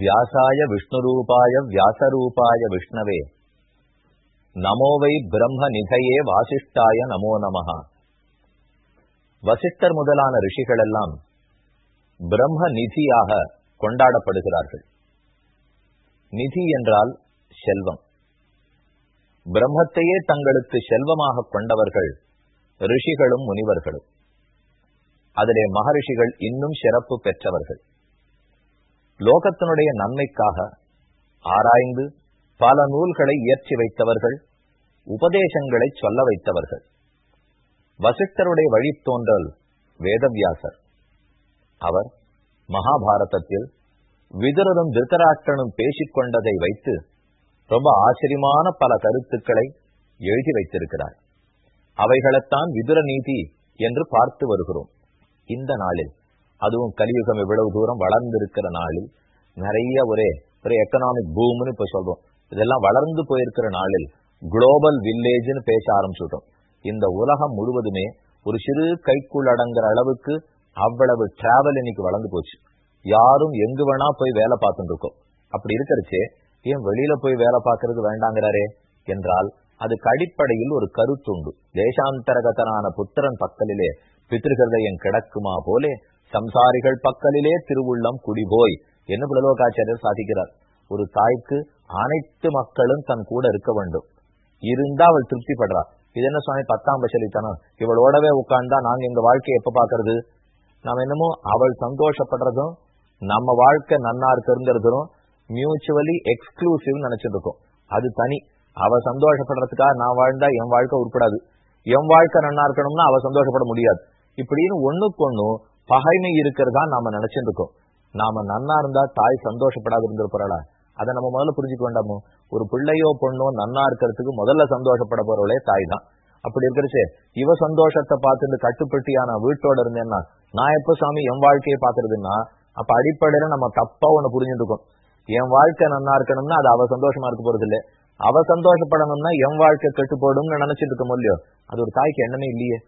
வியாசாய விஷ்ணுரூபாய வியாசரூபாய விஷ்ணவே நமோவை பிரம்ம நிதையே வாசிஷ்டாய நமோ நமஹா வசிஷ்டர் முதலான ரிஷிகளெல்லாம் பிரம்ம நிதியாக கொண்டாடப்படுகிறார்கள் நிதி என்றால் செல்வம். பிரம்மத்தையே தங்களுக்கு செல்வமாக கொண்டவர்கள் ரிஷிகளும் முனிவர்களும். அதிலே மகரிஷிகள் இன்னும் சிறப்பு பெற்றவர்கள். லோகத்தினுடைய நன்மைக்காக ஆராய்ந்து பல நூல்களை இயற்றி வைத்தவர்கள் உபதேசங்களை சொல்ல வைத்தவர்கள். வசிஷ்டருடைய வழித்தோன்றல் வேதவியாசர். அவர் மகாபாரதத்தில் விதுரரும் திருத்தராஷ்டனும் பேசிக்கொண்டதை வைத்து ரொம்ப ஆச்சரியமான பல கருத்துக்களை எழுதி வைத்திருக்கிறார். அவைகளைத்தான் விதுர நீதி என்று பார்த்து வருகிறோம். இந்த நாளில் அதுவும் கலியுகம் இவ்வளவு தூரம் வளர்ந்திருக்கிற நாளில் நிறைய ஒரே ஒரு எக்கனாமிக் பூம்னு இப்ப சொல்றோம். இதெல்லாம் வளர்ந்து போயிருக்கிற நாளில் குளோபல் வில்லேஜ்னு பேச ஆரம்பிச்சுட்டோம். இந்த உலகம் முழுவதுமே ஒரு சிறு கைக்குள் அடங்குற அளவுக்கு அவ்வளவு டிராவல் இன்னைக்கு வளர்ந்து போச்சு. யாரும் எங்கு வேணா போய் வேலை பார்த்துட்டு இருக்கோம். அப்படி இருக்கிறச்சே ஏன் வெளியில போய் வேலை பார்க்கறது வேண்டாங்கிறாரே? என்றால் அதுக்கு அடிப்படையில் ஒரு கருத்துண்டு தேசாந்தரகதனான புத்திரன் பக்கலிலே பித்திருஹதயம் கிடக்குமா போலே சம்சாரிகள் பக்கலிலே திருவுள்ளம் குடிபோய். என்ன புலலோகாச்சாரியர் சாதிக்கிறார்? ஒரு தாய்க்கு அனைத்து மக்களும் தன் கூட இருக்க வேண்டும். இருந்தா அவள் திருப்தி படுறா இது என்ன சுவாமி பத்தாம் பசலித்தனம் இவளோடவே உட்கார்ந்தா நாங்க எங்க வாழ்க்கையை எப்ப பாக்குறது நாம் என்னமோ அவள் சந்தோஷப்படுறதும் நம்ம வாழ்க்கை நன்னா இருக்குங்கிறதும் மியூச்சுவலி எக்ஸ்க்ளூசிவ் நினைச்சிட்டு இருக்கோம் அது தனி. அவ சந்தோஷப்படுறதுக்காக நான் வாழ்ந்தா என் வாழ்க்கை உருப்படாது. என் வாழ்க்கை நன்னா இருக்கணும்னா அவ சந்தோஷப்பட முடியாது. இப்படின்னு ஒண்ணுக்கு ஒண்ணு பகைமை இருக்கிறதா நாம நினைச்சிட்டு இருக்கோம் நாம நன்னா இருந்தா தாய் சந்தோஷப்படாது இருந்திருப்பாளா அதை நம்ம முதல்ல புரிஞ்சுக்க வேண்டாமோ? ஒரு பிள்ளையோ பொண்ணோ நன்னா இருக்கிறதுக்கு முதல்ல சந்தோஷப்பட போறவளே தாய் தான் அப்படி இருக்கிறச்சு இவ சந்தோஷத்தை பார்த்துட்டு கட்டுப்பட்டியான வீட்டோட இருந்தேன்னா நான் எப்ப சாமி என் வாழ்க்கையை பாக்குறதுன்னா அப்ப அடிப்படையில நம்ம தப்பா ஒண்ணு புரிஞ்சுட்டு என் வாழ்க்கை நன்னா இருக்கணும்னா அது அவ சந்தோஷமா இருக்க போறது இல்ல அவ சந்தோஷப்படணும்னா என் வாழ்க்கை கெட்டு போடும்னு நினைச்சிட்டு இருக்க இல்லையோ? அது ஒரு தாய்க்கு எண்ணமே இல்லையே.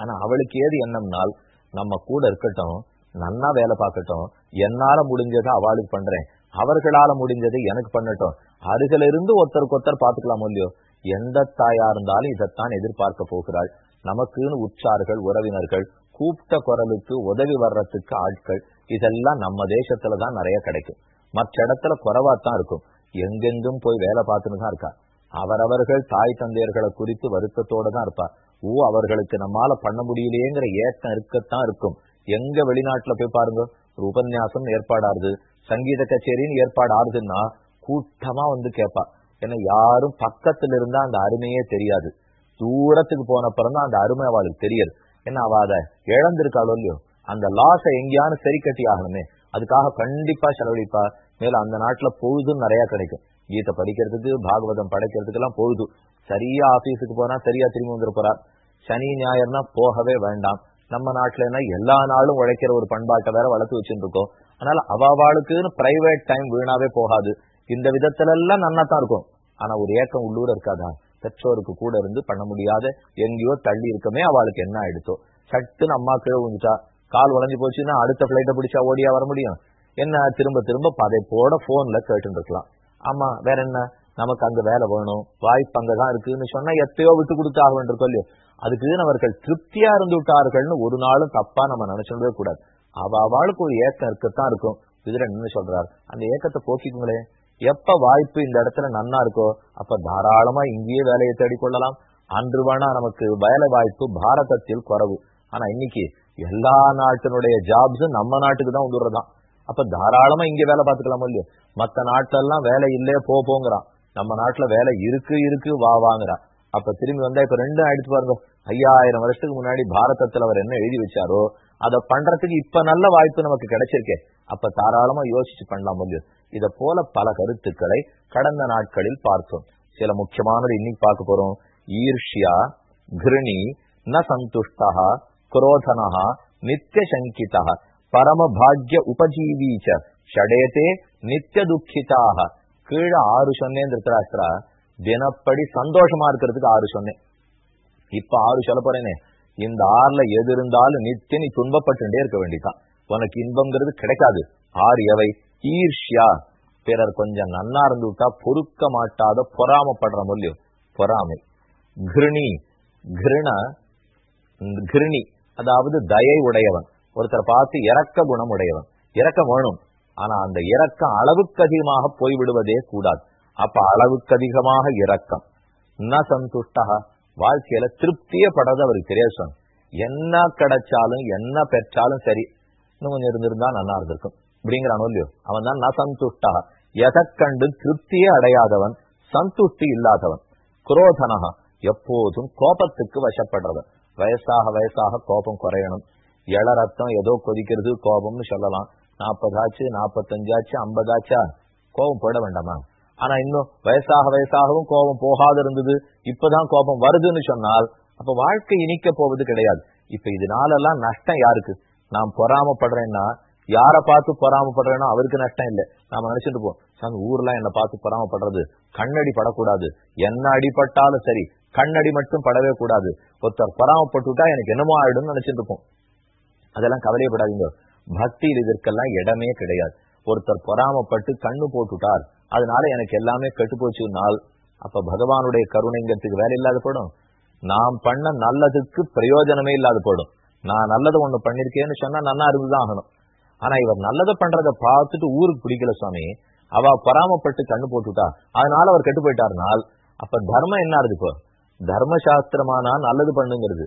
ஆனா அவளுக்கு ஏது எண்ணம்னால் நம்ம கூட இருக்கட்டும் நன்னா வேலை பார்க்கட்டும் என்னால முடிஞ்சதை அவளுக்கு பண்றேன். அவர்களால முடிஞ்சதை எனக்கு பண்ணட்டும். அருகில இருந்து ஒருத்தருக்கு ஒருத்தர் பாத்துக்கலாம் இல்லையோ? எந்த தாயா இருந்தாலும் இதைத்தான் எதிர்பார்க்க போகிறாள். நமக்குன்னு உற்றார்கள் உறவினர்கள் கூப்பிட்ட குரலுக்கு உதவி வர்றதுக்கு ஆட்கள் இதெல்லாம் நம்ம தேசத்துலதான் நிறைய கிடைக்கும். மற்ற இடத்துல குறைவாத்தான் இருக்கும். எங்கெங்கும் போய் வேலை பார்த்துன்னு தான் இருக்கா. அவரவர்கள் தாய் தந்தையர்களை குறித்து வருத்தத்தோட தான் இருப்பா. ஓ அவர்களுக்கு நம்மால பண்ண முடியலையேங்கிற ஏக்கம் இருக்கத்தான் இருக்கும். எங்க வெளிநாட்டுல போய் பாருங்க ஒரு உபன்யாசம் ஏற்பாடாருது சங்கீத கச்சேரின்னு ஏற்பாடு ஆறுதுன்னா கூட்டமா வந்து கேட்பா ஏன்னா யாரும் பக்கத்துல இருந்தா அந்த அருமையே தெரியாது. தூரத்துக்கு போன தான் அந்த அருமை அவளுக்கு தெரியாது. ஏன்னா அவ அதை இழந்திருக்காளோ இல்லையோ அந்த லாஸ எங்கேயானு சரி கட்டி ஆகணுமே அதுக்காக கண்டிப்பா செலவழிப்பா. மேல அந்த நாட்டுல பொழுதும் நிறைய கிடைக்கும். கீதை படிக்கிறதுக்கு பாகவதம் படைக்கிறதுக்கு எல்லாம் பொழுது. சரியா ஆபீஸுக்கு போனா சரியா திரும்பி வந்துட போறார் சனி ஞாயிறுனா போகவே வேண்டாம். நம்ம நாட்டுலன்னா எல்லா நாளும் உழைக்கிற ஒரு பண்பாட்டை வேற வளர்த்து வச்சுட்டு இருக்கோம் அதனால அவாவாளுக்குன்னு பிரைவேட் டைம் வீணாவே போகாது. இந்த விதத்துல எல்லாம் நன்னா தான் இருக்கும். ஆனா ஒரு ஏக்கம் உள்ளூர இருக்காதா? பெற்றோருக்கு கூட இருந்து பண்ண முடியாத எங்கேயோ தள்ளி இருக்கமே அவளுக்கு என்ன ஆயிடுத்தோ சட்டுன்னு அம்மா கீழே விழுந்துட்டா. கால் உடஞ்சி போச்சுன்னா அடுத்த பிளைட்டை பிடிச்சா ஓடியா வர முடியும்? என்ன திரும்ப திரும்ப பதை போட போன்ல கேட்டு இருக்கலாம். ஆமா வேற என்ன? நமக்கு அங்க வேலை வேணும் வாய்ப்பு அங்கதான் இருக்குன்னு சொன்னா எத்தையோ விட்டு கொடுத்தாக வேண்டும் வேண்டியிருக்கோம் இல்லையோ அதுக்கு அவர்கள் திருப்தியா இருந்து விட்டார்கள்னு ஒரு நாளும் தப்பா நம்ம நினைச்சிடவே கூடாது. அவ அவளுக்கு ஒரு ஏக்கம் இருக்கத்தான் இருக்கும். இதுல நின்று சொல்றாரு. அந்த ஏக்கத்தை போக்கிக்குங்களே. எப்ப வாய்ப்பு இந்த இடத்துல நன்னா இருக்கோ அப்ப தாராளமா இங்கேயே வேலையை தேடிக்கொள்ளலாம் அன்று வேணா நமக்கு வேலை வாய்ப்பு பாரதத்தில் குறவு. ஆனா இன்னைக்கு எல்லா நாட்டினுடைய ஜாப்ஸும் நம்ம நாட்டுக்கு தான் வந்துடுறதான் அப்ப தாராளமா இங்க வேலை பார்த்துக்கலாம் இல்லையோ? மத்த நாட்டெல்லாம் வேலை இல்லையே போ போங்கிறான். நம்ம நாட்டுல வேலை இருக்கு இருக்கு வா வாங்குறா அப்ப திரும்பி வந்தா இப்ப ரெண்டும் ஆயிடுச்சு பாருங்க. ஐயாயிரம் வருஷத்துக்கு முன்னாடி பாரதத்துல அவர் என்ன எழுதி வச்சாரோ அதை பண்றதுக்கு இப்ப நல்ல வாய்ப்பு நமக்கு கிடைச்சிருக்கே. அப்ப தாராளமா யோசிச்சு பண்ணலாம் முடியும் இத போல பல கருத்துக்களை கடந்த நாட்களில் பார்த்தோம். சில முக்கியமானது இன்னைக்கு பார்க்க போறோம். ஈர்ஷ்யா கிருணி ந சந்துஷ்டா குரோதனா நித்திய சங்கிதா பரம பாக்ய உபஜீவீச்ச ஷடேதே நித்திய துக்கிதாக கீழே ஆறு சொன்னேன் திருத்தராஷ்டிரா தினப்படி சந்தோஷமா இருக்கிறதுக்கு ஆறு சொன்னேன். இப்ப ஆறு சொல்ல போறேனே. இந்த ஆறுல எது இருந்தாலும் நித்திய நீ துன்பப்பட்டுட்டே இருக்க வேண்டிதான் உனக்கு இன்பங்கிறது கிடைக்காது. ஆறு எவை? ஈர்ஷ்யா. பிறர் கொஞ்சம் நன்னா இருந்துட்டா பொறுக்க மாட்டாத பொறாமப்படுற மொழியும் பொறாமை. கிருணி. கிருண கிருணி. அதாவது தயை உடையவன். ஒருத்தர் பார்த்து இறக்க குணம் உடையவன். இறக்கம் வேணும். ஆனா அந்த இறக்கம் அளவுக்கு அதிகமாக போய்விடுவதே கூடாது. அப்ப அளவுக்கு அதிகமாக இறக்கம் ந சந்துஷ்டா. வாழ்க்கையில திருப்தியே படாத அவருக்கு தெரியாது என்ன கிடைச்சாலும் என்ன பெற்றாலும் சரி இன்னும் கொஞ்சம் இருந்திருந்தா நல்லா இருந்திருக்கும். அப்படிங்கிறான் இல்லையோ? அவன் தான் ந சந்துஷ்டா. எதை கண்டு திருப்தியே அடையாதவன் சந்துஷ்டி இல்லாதவன். குரோதனகா எப்போதும் கோபத்துக்கு வசப்படுறவன். வயசாக வயசாக கோபம் குறையணும். இள ரத்தம் ஏதோ கொதிக்கிறது கோபம்னு சொல்லலாம். நாற்பதாச்சு நாற்பத்தஞ்சாச்சு ஐம்பதாச்சா? கோபம் போட வேண்டாமா? ஆனா இன்னும் வயசாக வயசாகவும் கோபம் போகாத இருந்தது. இப்பதான் கோபம் வருதுன்னு சொன்னால் அப்ப வாழ்க்கை இனிக்க போவது கிடையாது. இப்ப இதனாலெல்லாம் நஷ்டம் யாருக்கு? நான் பொறாமப்படுறேன்னா யாரை பார்த்து பொறாமப்படுறேனோ அவருக்கு நஷ்டம் இல்லை. நாம நினைச்சிட்டு போம் சாமி ஊர்ல என்ன பார்த்து பொறாமப்படுறது. கண்ணடி படக்கூடாது. என்ன அடிப்பட்டாலும் சரி கண்ணடி மட்டும் படவே கூடாது. ஒருத்தர் பொறாமப்பட்டுட்டா எனக்கு என்னமோ ஆயிடும்னு நினைச்சிட்டு இருப்போம். அதெல்லாம் கவலையப்படாதீங்க. பக்தியில் இதற்கெல்லாம் இடமே கிடையாது. ஒருத்தர் பொறாமப்பட்டு கண்ணு போட்டுட்டார். அதனால எனக்கு எல்லாமே கெட்டு போச்சுனால் அப்ப பகவானுடைய கருணைங்கிறதுக்கு வேலை இல்லாத போடும் நாம் பண்ண நல்லதுக்கு பிரயோஜனமே இல்லாத போடும் நான் நல்லதை ஒண்ணு பண்ணிருக்கேன்னு சொன்னா நன்னா இருந்துதான் ஆகணும். ஆனா இவர் நல்லதை பண்றதை பார்த்துட்டு ஊருக்கு பிடிக்கல சுவாமி. அவ பொறாமப்பட்டு கண்ணு போட்டுட்டா. அதனால அவர் கெட்டு போயிட்டார்னால் அப்ப தர்மம் என்ன இருக்கு இப்போ? தர்மசாஸ்திரமானா நல்லது பண்ணுங்கிறது.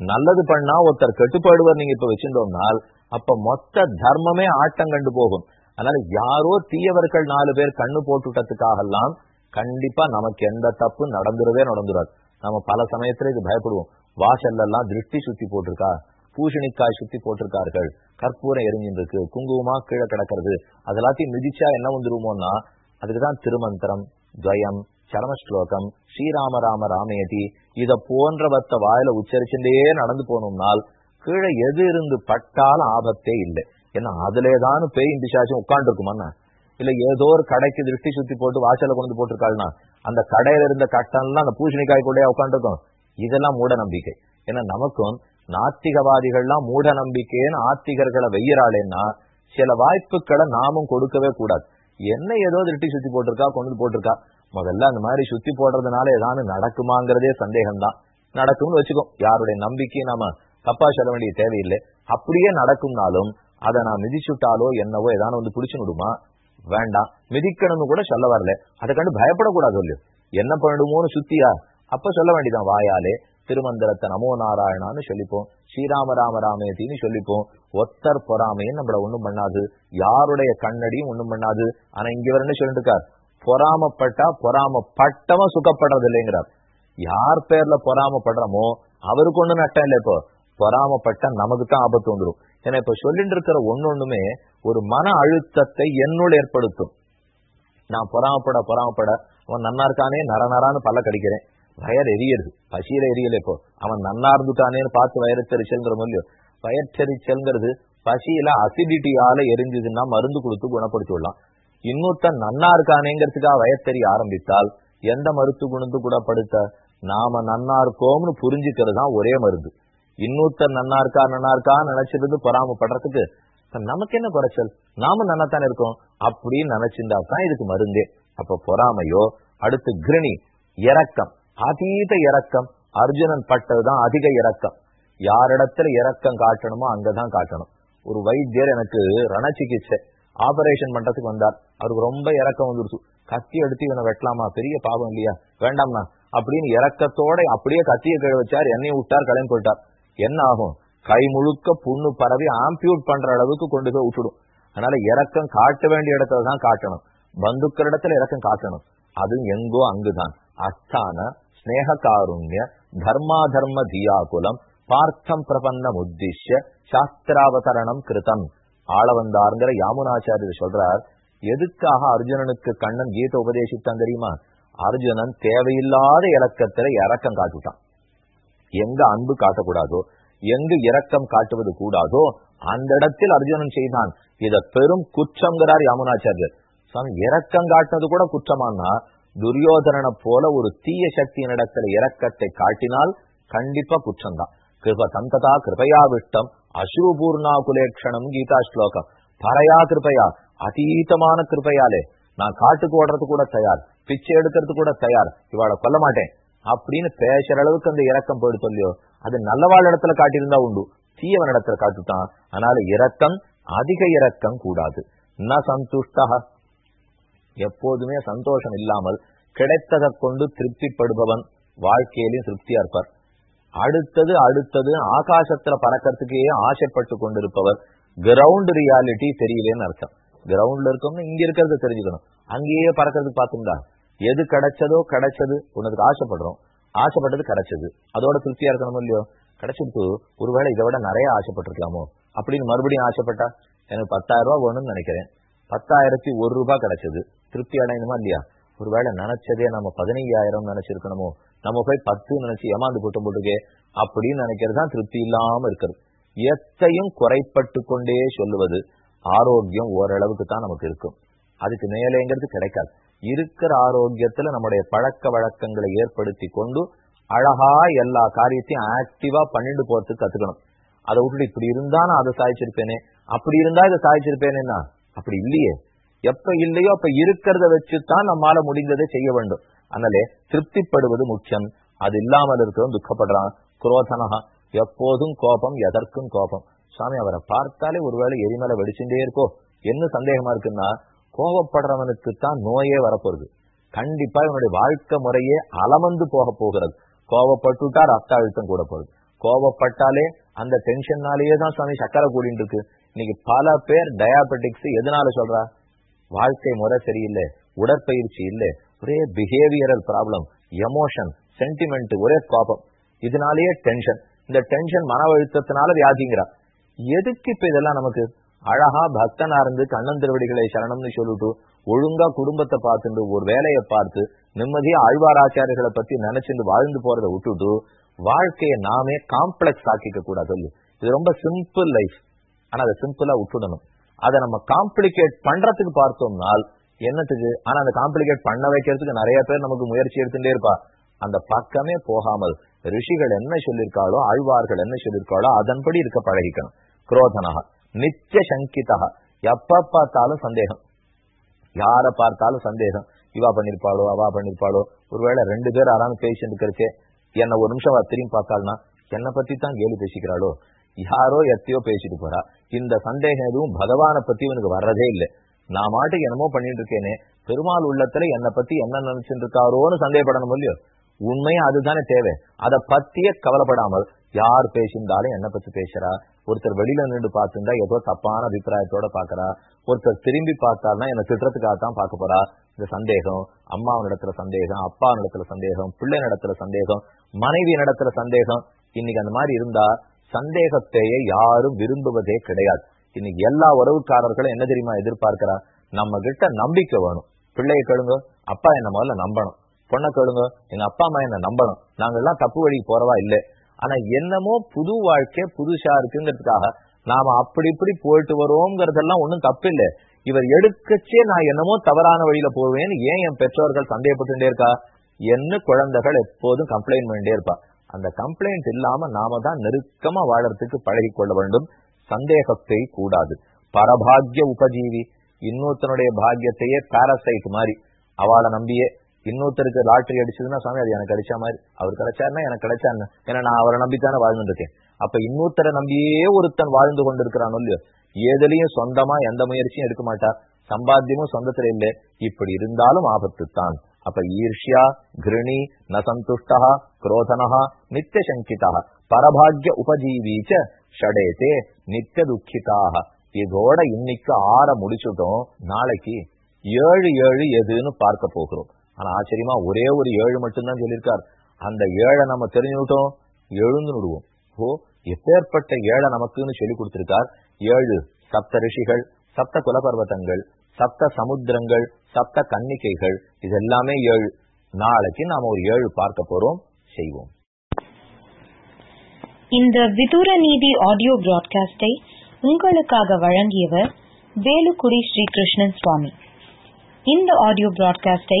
நல்லது பண்ணா ஒருத்தர் கெட்டுப்பாடுவர் நீங்க இப்ப வச்சிருந்தோம்னால் அப்ப மொத்த தர்மமே ஆட்டம் கண்டு போகும். அதனால யாரோ தீயவர்கள் நாலு பேர் கண்ணு போட்டுட்டதுக்காகலாம் கண்டிப்பா நமக்கு எந்த தப்பு நடந்துருவே நடந்துடாது நம்ம பல சமயத்துல இது பயப்படுவோம். வாசல்ல எல்லாம் திருஷ்டி சுத்தி போட்டிருக்கா? பூசணிக்காய் சுத்தி போட்டிருக்கார்கள். கற்பூரம் எரிஞ்சின்னு குங்குமமா கீழே கிடக்கிறது. அதெல்லாத்தையும் மிதிச்சா என்ன வந்துருமோன்னா அதுக்குதான் திருமந்திரம் துவயம் சரமஸ்லோகம் ஸ்ரீராம ராம ராமேதி இத போன்றவத்த வாயில உச்சரிச்சுட்டே நடந்து போனோம்னால் கீழே எது இருந்து பட்டாலும் ஆபத்தே இல்லை. ஏன்னா அதுலேதான் பெயின் பிசாச்சும் உட்கார்ந்து இருக்குமாண்ணா இல்ல ஏதோ ஒரு கடைக்கு திருஷ்டி சுத்தி போட்டு வாசல கொண்டு போட்டிருக்காள்னா அந்த கடையில இருந்த கட்டம்லாம் அந்த பூசணிக்காய் கூட உட்காந்துருக்கும் இதெல்லாம் மூட நம்பிக்கை ஏன்னா நமக்கும் நாத்திகவாதிகள்லாம் மூட நம்பிக்கைன்னு ஆத்திகர்களை வெய்யறாளேன்னா சில வாய்ப்புகளை நாமும் கொடுக்கவே கூடாது. என்ன ஏதோ திருட்டி சுத்தி போட்டிருக்கா கொண்டு போட்டிருக்கா? முதல்ல அந்த மாதிரி சுத்தி போடுறதுனால ஏதாவது நடக்குமாங்கிறதே சந்தேகம்தான். நடக்கும்னு வச்சுக்கோ யாருடைய நம்பிக்கையை நாம தப்பா சொல்ல வேண்டிய தேவையில்லை. அப்படியே நடக்கும்னாலும் அதை நான் மிதிச்சுட்டாலோ என்னவோ ஏதாவது வந்து பிடிச்சு விடுமா? வேண்டாம். மிதிக்கணும்னு கூட சொல்ல வரல. அதை கண்டு பயப்படக்கூடாது சொல்லு. என்ன பண்ணிடுமோன்னு சுத்தியா? அப்ப சொல்ல வேண்டியதான் வாயாலே. திருமந்திரத்தை நமோ நாராயணான்னு சொல்லிப்போம். ஸ்ரீராம ராம ராமேத்தின்னு சொல்லிப்போம். ஒத்தர் பொறாமையும் நம்மள ஒண்ணும் பண்ணாது. யாருடைய கண்ணடியும் ஒண்ணும் பண்ணாது. ஆனா இங்க வர என்ன சொல்லிட்டு இருக்கார் பொறாமப்பட்டா பொறாமப்பட்டவன் சுகப்படுறது இல்லைங்கிறார் யார் பேர்ல பொறாமப்படுறமோ அவருக்கு ஒண்ணு நட்டம் இல்லை இப்போ. பொறாமப்பட்ட நமக்கு தான் ஆபத்து வந்துடும் ஏன்னா இப்ப சொல்லிட்டு இருக்கிற ஒன்னொண்ணுமே ஒரு மன அழுத்தத்தை என்னோடு ஏற்படுத்தும். நான் பொறாமப்பட பொறாமப்பட அவன் நன்னா இருக்கானே நர நரான்னு பல்ல கடிக்கிறேன். வயர் எரியது பசியில எரியல இப்போ. அவன் நன்னா இருந்துட்டானேன்னு பார்த்து வயரச்சரிச்சல்ங்கிற மொழியோ வயற்சரிச்சல்ங்கிறது பசியில அசிடிட்டியால எரிஞ்சதுன்னா மருந்து கொடுத்து குணப்படுத்தி விடலாம் இன்னொருத்தன் நன்னா இருக்கானேங்கிறதுக்காக வயத்தெரிய ஆரம்பித்தால் எந்த மருத்து குணத்து குணப்படுத்த? நாம நன்னா இருக்கோம்னு புரிஞ்சுக்கிறது தான் ஒரே மருந்து. இன்னொருத்தர் நன்னா இருக்கா நன்னா இருக்கான்னு நினைச்சிருந்து பொறாமப்படுறதுக்கு நமக்கு என்ன குறைச்சல்? நாம நன்னாத்தானே இருக்கோம். அப்படின்னு நினைச்சிருந்தா தான் இதுக்கு மருந்தே. அப்ப பொறாமையோ அடுத்து கிருணி இறக்கம் அதீத இறக்கம் அர்ஜுனன் பட்டதுதான் அதிக இறக்கம் யாரிடத்துல இறக்கம் காட்டணுமோ அங்கதான் காட்டணும். ஒரு வைத்தியர் எனக்கு ரண சிகிச்சை ஆபரேஷன் பண்றதுக்கு வந்தார். அவருக்கு ரொம்ப இறக்கம் வந்துருச்சு. கத்தி எடுத்து இவனை வெட்டலாமா? பெரிய பாவம் இல்லையா? வேண்டாம்னா அப்படின்னு இறக்கத்தோட அப்படியே கத்திய கழ வச்சார். என்னையும் விட்டார் கலையும் போயிட்டார். என்ன ஆகும் கை முழுக்க புண்ணு பரவி ஆம்பியூட் பண்ற அளவுக்கு கொண்டு போய் விட்டுடும். அதனால இறக்கம் காட்ட வேண்டிய இடத்துல தான் காட்டணும். பந்துக்கள் இடத்துல இறக்கம் காட்டணும். அதுவும் எங்கோ அங்குதான். அஸ்தான ஸ்னேக காருண்ய தர்மா தர்ம தியாகுலம் பார்த்தம் பிரபன்னம் உத்திஷ்ய சாஸ்திராவதரணம் கிருதம் ஆள வந்தாருங்கிற யாமுனாச்சாரியர் சொல்றார் எதுக்காக அர்ஜுனனுக்கு கண்ணன் கீதை உபதேசித்தான் தெரியுமா? அர்ஜுனன் தேவையில்லாத இலக்கத்துல இறக்கம் காட்டுட்டான் எங்க அன்பு காட்டக்கூடாதோ எங்கு இரக்கம் காட்டுவது கூடாதோ அந்த இடத்தில் அர்ஜுனன் செய்தான். இத பெரும் குற்றங்கிறார் யாமுனாச்சாரியர். சாமி இரக்கம் காட்டினது கூட குற்றமானா? துரியோதனனை போல ஒரு தீய சக்தியின் இடத்துல இரக்கத்தை காட்டினால் கண்டிப்பா குற்றம்தான். கிருப சந்ததா கிருபையா விட்டம் அசுபூர்ணா குலேக்ஷணம் கீதா ஸ்லோகம். பரையா கிருபையா அதீதமான கிருப்பையாலே நான் காட்டுக்கு ஓடுறது கூட தயார் பிச்சை எடுக்கிறது கூட தயார். இவாளை கொல்ல மாட்டேன். அப்படின்னு பேசுற அளவுக்கு அந்த இறக்கம் போயிடு சொல்லியோ அது நல்லவாழ் இடத்துல காட்டியிருந்தா உண்டு. தீயவன் இடத்துல காட்டுட்டான் அதனால இரக்கம் அதிக இரக்கம் கூடாது. ந சந்துஷ்டா. எப்போதுமே சந்தோஷம் இல்லாமல் கிடைத்ததை கொண்டு திருப்திப்படுபவன் வாழ்க்கையிலையும் திருப்தியா இருப்பார். அடுத்தது அடுத்தது ஆகாசத்துல பறக்கிறதுக்கே ஆசைப்பட்டு கொண்டிருப்பவர் கிரவுண்ட் ரியாலிட்டி தெரியலேன்னு அர்த்தம். கிரவுண்ட்ல இருக்கோம்னா இங்க இருக்கிறத தெரிஞ்சுக்கணும். அங்கேயே பறக்கிறதுக்கு பாத்துங்களா எது கிடைச்சதோ கிடைச்சது. உனக்கு ஆசைப்படுறோம். ஆசைப்பட்டது கிடைச்சது. அதோட திருப்தியா இருக்கணுமோ இல்லையோ? கிடைச்சிருக்கு ஒருவேளை இதை விட நிறைய ஆசைப்பட்டிருக்கலாமோ? அப்படின்னு மறுபடியும் ஆசைப்பட்டா எனக்கு பத்தாயிரம் ரூபாய் வேணும்னு நினைக்கிறேன். பத்தாயிரத்தி ஒரு ரூபாய் கிடைச்சது. திருப்தி அடையணுமா இல்லையா? ஒருவேளை நினைச்சதே நம்ம பதினையாயிரம் நினைச்சிருக்கணுமோ? நம்ம போய் பத்து நினைச்சு ஏமாந்து போட்டு போட்டுக்கே அப்படின்னு நினைக்கிறது தான் திருப்தி இல்லாம இருக்கிறது. எத்தையும் குறைப்பட்டு கொண்டே சொல்லுவது ஆரோக்கியம் ஓரளவுக்கு தான் நமக்கு இருக்கும். அதுக்கு மேலேங்கிறது கிடைக்காது. இருக்கிற ஆரோக்கியத்துல நம்முடைய பழக்க வழக்கங்களை ஏற்படுத்தி கொண்டு அழகா எல்லா காரியத்தையும் ஆக்டிவா பண்ணிட்டு போறதுக்கு கத்துக்கணும். அதை விட்டுட்டு இப்படி இருந்தா நான் அதை சாதிச்சிருப்பேனே அப்படி இருந்தா இதை சாதிச்சிருப்பேனேன்னா அப்படி இல்லையே. எப்ப இல்லையோ அப்ப இருக்கிறத வச்சுதான் நம்மால முடிந்ததை செய்ய வேண்டும். அதனாலே திருப்திப்படுவது முக்கியம். அது இல்லாமல் இருக்கிறவன் துக்கப்படுறான் குரோதனகா எப்போதும் கோபம் எதற்கும் கோபம். சுவாமி அவரை பார்த்தாலே ஒருவேளை எரிமலை வெடிச்சுட்டே இருக்கோ என்ன சந்தேகமா இருக்குன்னா கோபப்படுறவனுக்கு தான் நோயே வரப்போகுது. கண்டிப்பா இவனுடைய வாழ்க்கை முறையே அலமந்து போக போகிறது. கோபப்பட்டுட்டா ரத்த அழுத்தம் கூட போகுது. கோபப்பட்டாலே அந்த டென்ஷன்னாலேயே தான் சுவாமி சக்கரை கூடிட்டு இருக்கு. இன்னைக்கு பல பேர் டயாபெட்டிக்ஸ் எதனால சொல்றா? வாழ்க்கை முறை சரியில்லை உடற்பயிற்சி இல்லை ஒரே பிஹேவியரல் ப்ராப்ளம் எமோஷன் சென்டிமெண்ட் ஒரே கோபம். இதனாலேயே டென்ஷன் இந்த டென்ஷன் மன அழுத்தத்தினால வியாதிங்கிறா. எதுக்கு இப்ப இதெல்லாம் நமக்கு? அழகா பக்தனா இருந்து கண்ணன் திருவடிகளை சரணம்னு சொல்லிட்டு ஒழுங்கா குடும்பத்தை பார்த்துட்டு ஒரு வேலையை பார்த்து நிம்மதியா ஆழ்வாராச்சாரியர்களை பத்தி நினைச்சுட்டு வாழ்ந்து போறதை விட்டுட்டு வாழ்க்கையை நாமே காம்ப்ளெக்ஸ் ஆக்கிக்க கூடாது சொல்லு. இது ரொம்ப சிம்பிள் லைஃப் ஆனா அதை சிம்பிளா விட்டுடணும். அதை நம்ம காம்ப்ளிகேட் பண்றதுக்கு பார்த்தோம்னால் என்னத்துக்கு? ஆனா அந்த காம்ப்ளிகேட் பண்ண வைக்கிறதுக்கு நிறைய பேர் நமக்கு முயற்சி எடுத்துட்டே இருப்பா. அந்த பக்கமே போகாமல் ரிஷிகள் என்ன சொல்லியிருக்காளோ ஆழ்வார்கள் என்ன சொல்லியிருக்காளோ அதன்படி இருக்க பழகிக்கணும். குரோதனகா நித்திய சங்கிதா. எப்ப பார்த்தாலும் சந்தேகம். யார பார்த்தாலும் சந்தேகம். இவா பண்ணிருப்பாளோ அவா பண்ணிருப்பாளோ. ஒருவேளை ரெண்டு பேர் ஆறாம பேசிட்டு இருக்கிறச்சே என்ன ஒரு நிமிஷம் திரும்பி பார்த்தாள்னா என்னை பத்தி தான் கேள்வி பேசிக்கிறாளோ? யாரோ எத்தையோ பேசிட்டு போறா. இந்த சந்தேகம் எதுவும் பகவானை பத்தி இவனுக்கு வர்றதே இல்லை. நான் மாட்டுக்கு என்னமோ பண்ணிட்டு இருக்கேனே. பெருமாள் உள்ளத்துல என்னை பத்தி என்ன நினைச்சுட்டு இருக்காரோன்னு சந்தேகப்படணும் இல்லையோ? உண்மையா அதுதானே தேவை. அதை பத்தியே கவலைப்படாமல் யார் பேசியிருந்தாலும் என்ன பத்தி பேசுறா. ஒருத்தர் வெளியில நின்று பார்த்துருந்தா ஏதோ தப்பான அபிப்பிராயத்தோட பாக்குறா ஒருத்தர் திரும்பி பார்த்தாருன்னா என்ன திட்டத்துக்காக தான் பார்க்க போறா. இந்த சந்தேகம் அம்மாவனிடத்துல சந்தேகம் அப்பா இடத்துல சந்தேகம் பிள்ளை நடத்துல சந்தேகம் மனைவி நடத்துல சந்தேகம் இன்னைக்கு அந்த மாதிரி இருந்தா சந்தேகத்தையே யாரும் விரும்புவதே கிடையாது. இன்னைக்கு எல்லா உறவுக்காரர்களும் என்ன தெரியுமா எதிர்பார்க்கிறா? நம்ம கிட்ட நம்பிக்கை வேணும். பிள்ளைய கேளுங்க அப்பா என்ன முதல்ல நம்பணும். பொண்ணை கேளுங்க எங்க அப்பா அம்மா என்ன நம்பணும். நாங்க எல்லாம் தப்பு வழி போறவா இல்லை. ஆனா என்னமோ புது வாழ்க்கை புதுசா இருக்குங்கிறதுக்காக நாம அப்படி இப்படி போயிட்டு வருவோங்கிறதெல்லாம் ஒண்ணும் தப்பில்லை. இவர் எடுக்கச்சே நான் என்னமோ தவறான வழியில போவேன்னு ஏன் என் பெற்றோர்கள் சந்தேகப்பட்டுட்டே இருக்கா? என்ன குழந்தைகள் எப்போதும் கம்ப்ளைண்ட் பண்ணிட்டே இருப்பா. அந்த கம்ப்ளைண்ட் இல்லாம நாம தான் நெருக்கமா வாழறதுக்கு பழகி கொள்ள வேண்டும். சந்தேகத்தை கூடாது. பரபாகிய உபஜீவி இன்னொருத்தனுடைய பாக்கியத்தையே பாரசைட் மாதிரி. அவளை நம்பியே இன்னொருத்தருக்கு லாட்டரி அடிச்சதுன்னா சாமி அது எனக்கு கிடைச்ச மாதிரி. அவர் கிடைச்சாருன்னா எனக்கு கிடைச்சாருன்னு ஏன்னா நான் அவரை நம்பித்தானே வாழ்ந்துட்டு இருக்கேன் அப்ப இன்னொருத்தரை நம்பியே ஒருத்தன் வாழ்ந்து கொண்டிருக்கிறான் இல்லையோ ஏதுலயும் சொந்தமா எந்த முயற்சியும் எடுக்க மாட்டா சம்பாத்தியமும் சொந்தத்துல இல்லை. இப்படி இருந்தாலும் ஆபத்து தான் அப்ப ஈர்ஷ்யா கிருணி நசந்துஷ்டா குரோதனஹா நித்திய சங்கிதா பரபாகிய உபஜீவீச்ச ஷடேதே நித்திய துக்கிதாக இதோட இன்னைக்கு ஆற முடிச்சுட்டோம். நாளைக்கு ஏழு ஏழு எதுன்னு பார்க்க போகிறோம். ஆனா ஆச்சரியமா ஒரே ஒரு ஏழு மட்டும்தான் சொல்லியிருக்கார். அந்த ஏழை நம்ம தெரிஞ்சுட்டோம் எழுந்து விடுவோம் ஓ எப்பேற்பட்ட ஏழை நமக்குன்னு சொல்லி கொடுத்திருக்கார். ஏழு சப்த ரிஷிகள் சப்த குலபர்வத்தங்கள் சப்த சமுத்திரங்கள் சப்த கன்னிக்கைகள் இது எல்லாமே ஏழு. நாளைக்கு நாம ஒரு ஏழு பார்க்க போறோம் செய்வோம். இந்த விதூர நீதி ஆடியோ பிராட்காஸ்டை உங்களுக்காக வழங்கியவர் வேலுக்குடி ஸ்ரீகிருஷ்ணன் சுவாமி. இந்த ஆடியோ பிராட்காஸ்டை